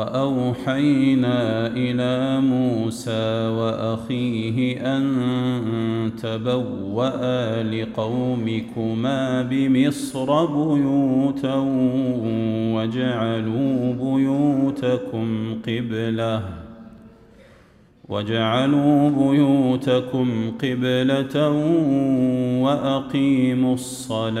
وأوحينا إلى موسى وأخيه أن تبوأ لقومكما بمصر بيوتا واجعلوا بيوتكم قبلة واجعلوا بيوتكم قبلة وأقيموا الصلاة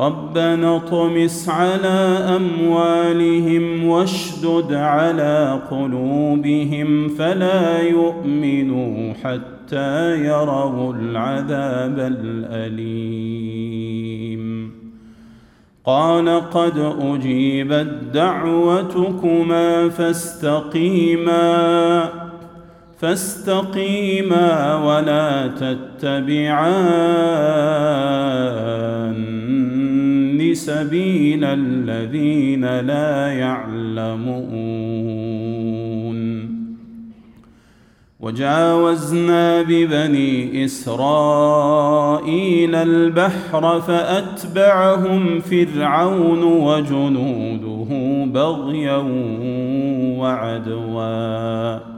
ربنا اطمس على أموالهم واشدد على قلوبهم فلا يؤمنوا حتى يروا العذاب الأليم. قال قد أجيبت دعوتكما فاستقيما فاستقيما ولا تتبعان. سبيل الذين لا يعلمون. وجاوزنا ببني إسرائيل البحر فأتبعهم فرعون وجنوده بغيا وعدوا.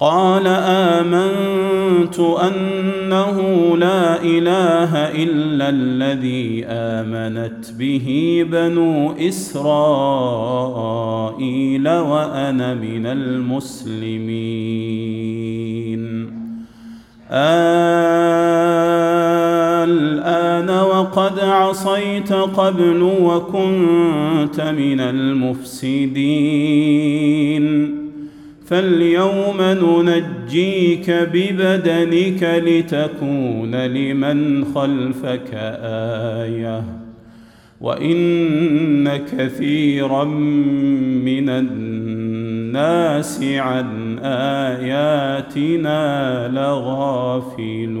قال آمنت أنه لا إله إلا الذي آمنت به بنو إسرائيل وأنا من المسلمين. الآن وقد عصيت قبل وكنت من المفسدين. فاليوم ننجيك ببدنك لتكون لمن خلفك آية. وإن كثيرا من الناس عن آياتنا لغافلون.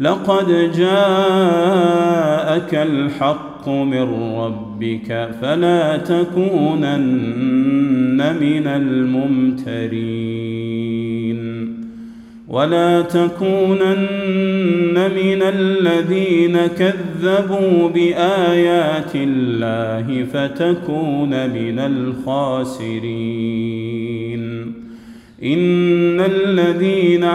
لقد جاءك الحق من ربك فلا تكونن من الممترين ولا تكونن من الذين كذبوا بآيات الله فتكون من الخاسرين إن الذين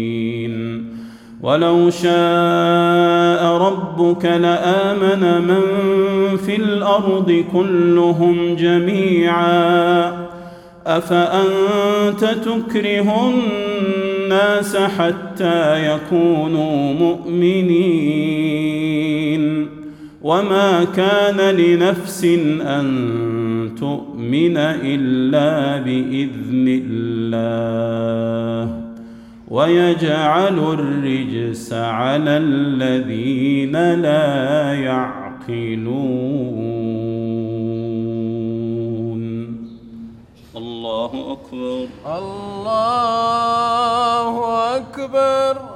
ولو شاء ربك لآمن من في الأرض كلهم جميعا. أفأنت تكره الناس حتى يكونوا مؤمنين؟ وما كان لنفس أن تؤمن إلا بإذن الله. ويجعل الرجس على الذين لا يعقلون. الله أكبر. الله أكبر.